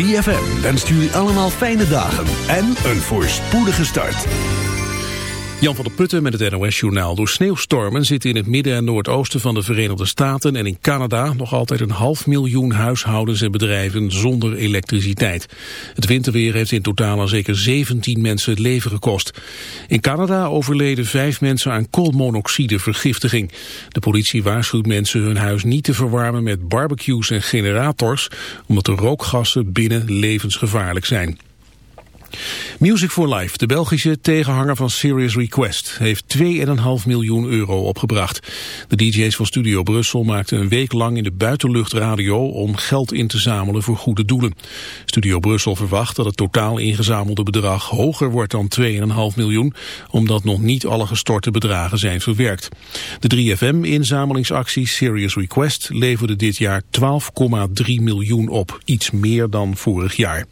ZFM wenst jullie allemaal fijne dagen en een voorspoedige start. Jan van der Putten met het NOS-journaal. Door sneeuwstormen zitten in het midden en noordoosten van de Verenigde Staten en in Canada nog altijd een half miljoen huishoudens en bedrijven zonder elektriciteit. Het winterweer heeft in totaal aan zeker 17 mensen het leven gekost. In Canada overleden vijf mensen aan koolmonoxidevergiftiging. De politie waarschuwt mensen hun huis niet te verwarmen met barbecues en generators, omdat de rookgassen binnen levensgevaarlijk zijn. Music for Life, de Belgische tegenhanger van Serious Request, heeft 2,5 miljoen euro opgebracht. De DJ's van Studio Brussel maakten een week lang in de buitenlucht radio om geld in te zamelen voor goede doelen. Studio Brussel verwacht dat het totaal ingezamelde bedrag hoger wordt dan 2,5 miljoen, omdat nog niet alle gestorte bedragen zijn verwerkt. De 3FM-inzamelingsactie Serious Request leverde dit jaar 12,3 miljoen op, iets meer dan vorig jaar.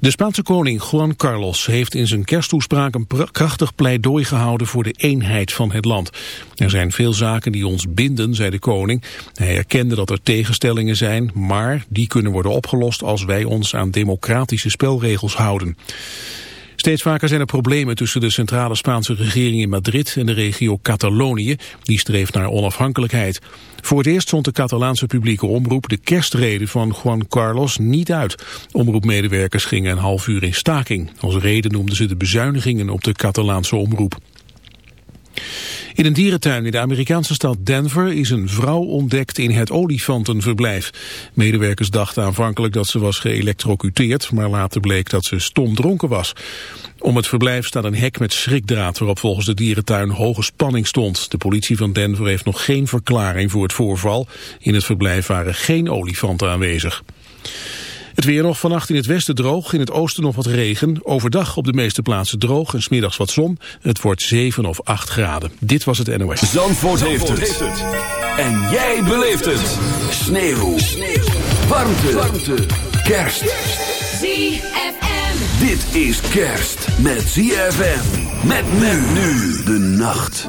De Spaanse koning Juan Carlos heeft in zijn kersttoespraak een krachtig pleidooi gehouden voor de eenheid van het land. Er zijn veel zaken die ons binden, zei de koning. Hij erkende dat er tegenstellingen zijn, maar die kunnen worden opgelost als wij ons aan democratische spelregels houden. Steeds vaker zijn er problemen tussen de centrale Spaanse regering in Madrid en de regio Catalonië, die streeft naar onafhankelijkheid. Voor het eerst zond de Catalaanse publieke omroep de kerstreden van Juan Carlos niet uit. Omroepmedewerkers gingen een half uur in staking. Als reden noemden ze de bezuinigingen op de Catalaanse omroep. In een dierentuin in de Amerikaanse stad Denver is een vrouw ontdekt in het olifantenverblijf. Medewerkers dachten aanvankelijk dat ze was geëlectrocuteerd, maar later bleek dat ze stom dronken was. Om het verblijf staat een hek met schrikdraad waarop volgens de dierentuin hoge spanning stond. De politie van Denver heeft nog geen verklaring voor het voorval. In het verblijf waren geen olifanten aanwezig. Het weer nog vannacht in het westen droog, in het oosten nog wat regen. Overdag op de meeste plaatsen droog en smiddags wat zon. Het wordt 7 of 8 graden. Dit was het NOS. Zandvoort, heeft, het. En jij beleeft het. Sneeuw. Sneeuw. Warmte. Warmte. Kerst. ZFM. Dit is kerst met ZFM. Met men nu de nacht.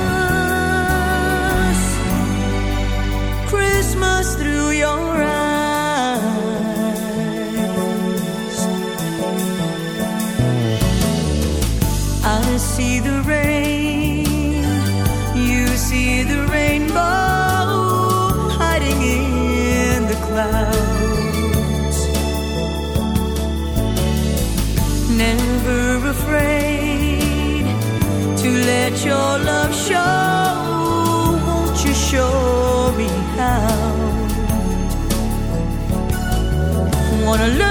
your love show? Won't you show me how? Wanna learn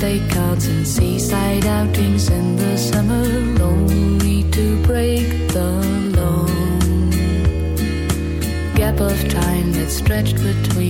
birthday cards and seaside outings in the summer, only to break the long gap of time that stretched between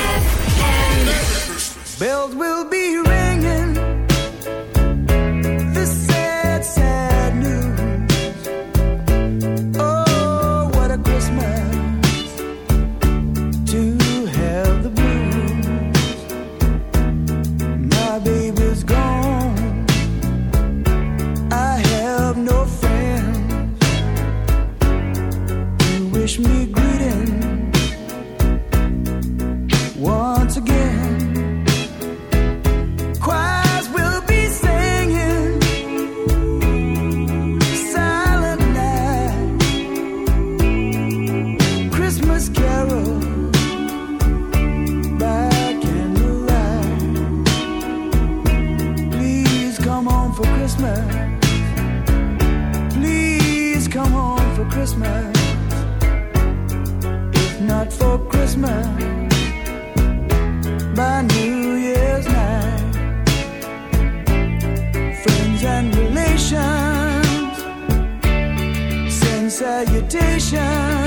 salutation.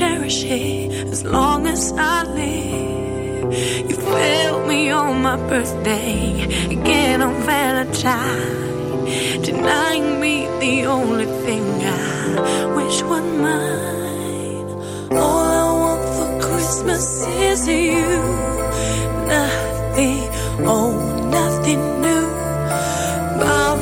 cherish it as long as I live. You failed me on my birthday, again on Valentine, denying me the only thing I wish was mine. All I want for Christmas is you, nothing, oh, nothing new. Bow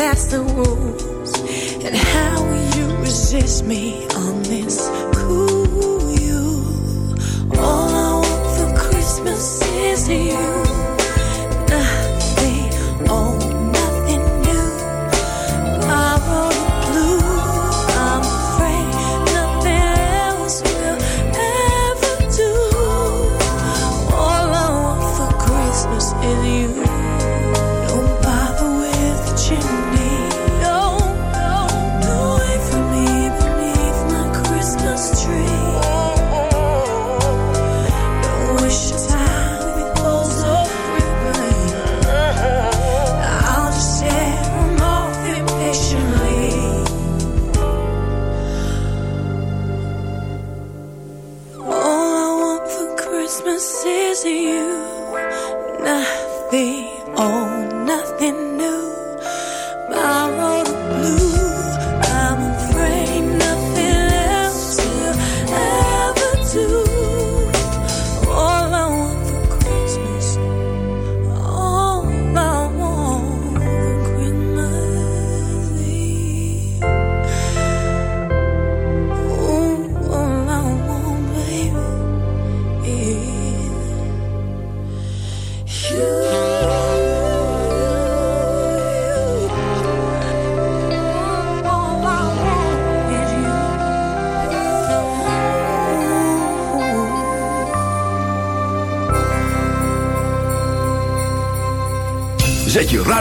that's the rules. And how will you resist me? says you nothing, oh, nothing new.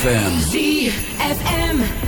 ZFM. ZFM.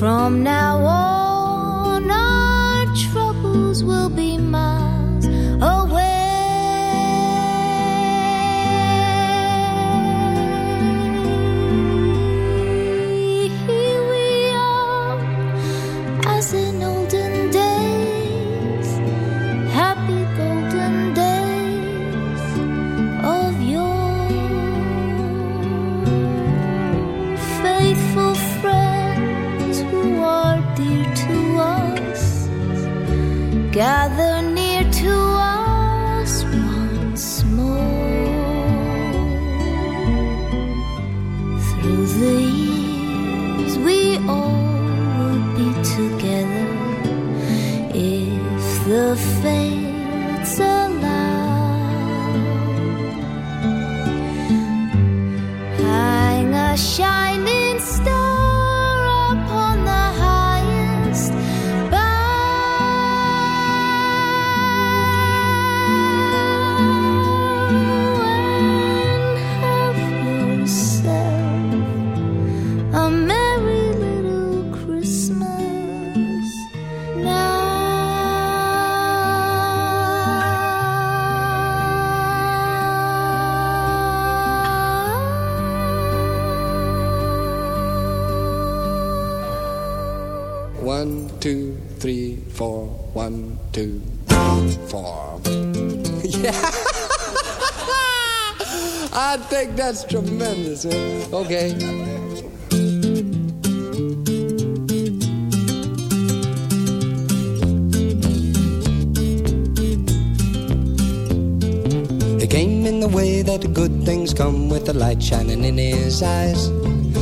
From now on, our troubles will be miles gather man. Okay. It came in the way that good things come with the light shining in his eyes.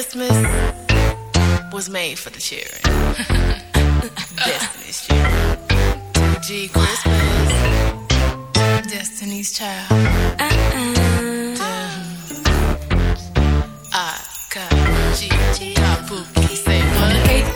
Christmas was made for the children. Destiny's Child. G Christmas. Destiny's Child. I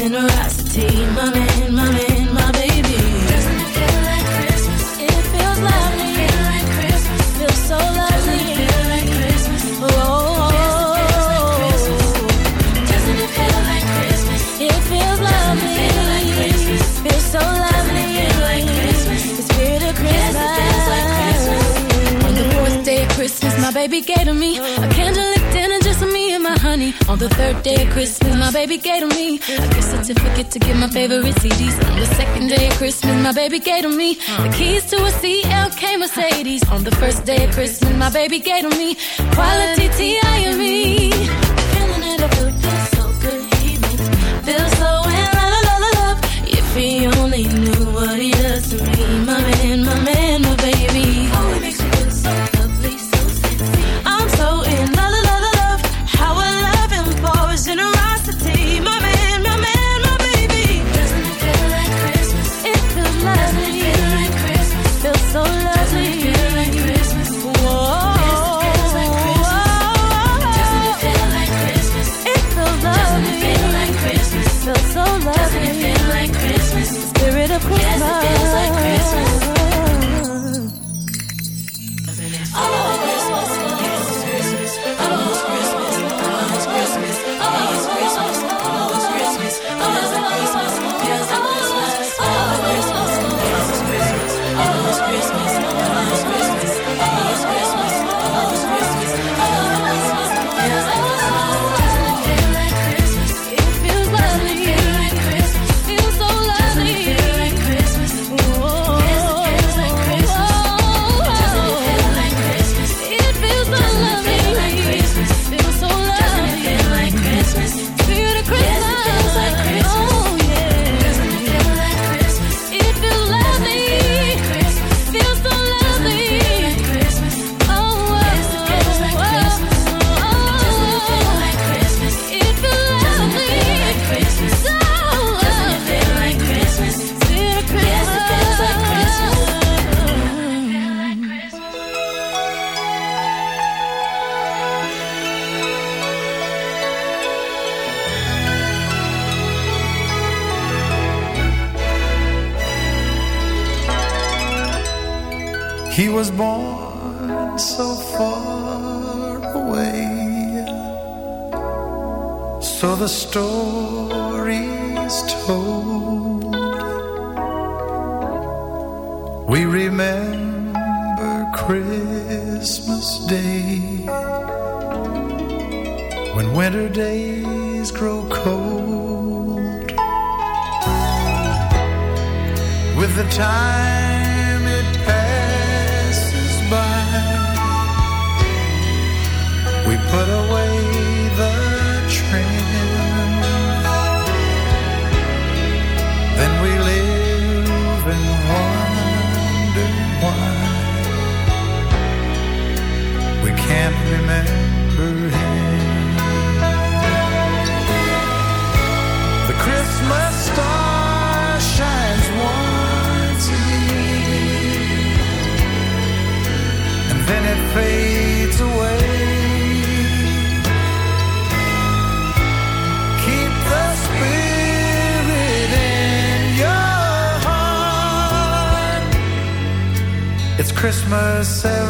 Generosity, my man, my man, my baby. Doesn't it feel like Christmas? It feels lovely. Feel like Christmas. Feels so lovely. Feel like Christmas. Oh, oh, oh, oh. doesn't it feel like Christmas? It feels lovely. Feel like Christmas. Feels so lovely. Feel like Christmas. The spirit of Christmas. feels like Christmas. On the fourth day of Christmas, my baby gave to me a candlelit On the third day of Christmas, my baby gave to me a gift certificate to get my favorite CDs. On the second day of Christmas, my baby gave to me the keys to a CLK Mercedes. On the first day of Christmas, my baby gave to me quality T.I.M.E. Feeling it, I feel so good. He la la love. If he only knew what he does to me, my man, remember him. The Christmas star shines once a year, and then it fades away. Keep the spirit in your heart. It's Christmas every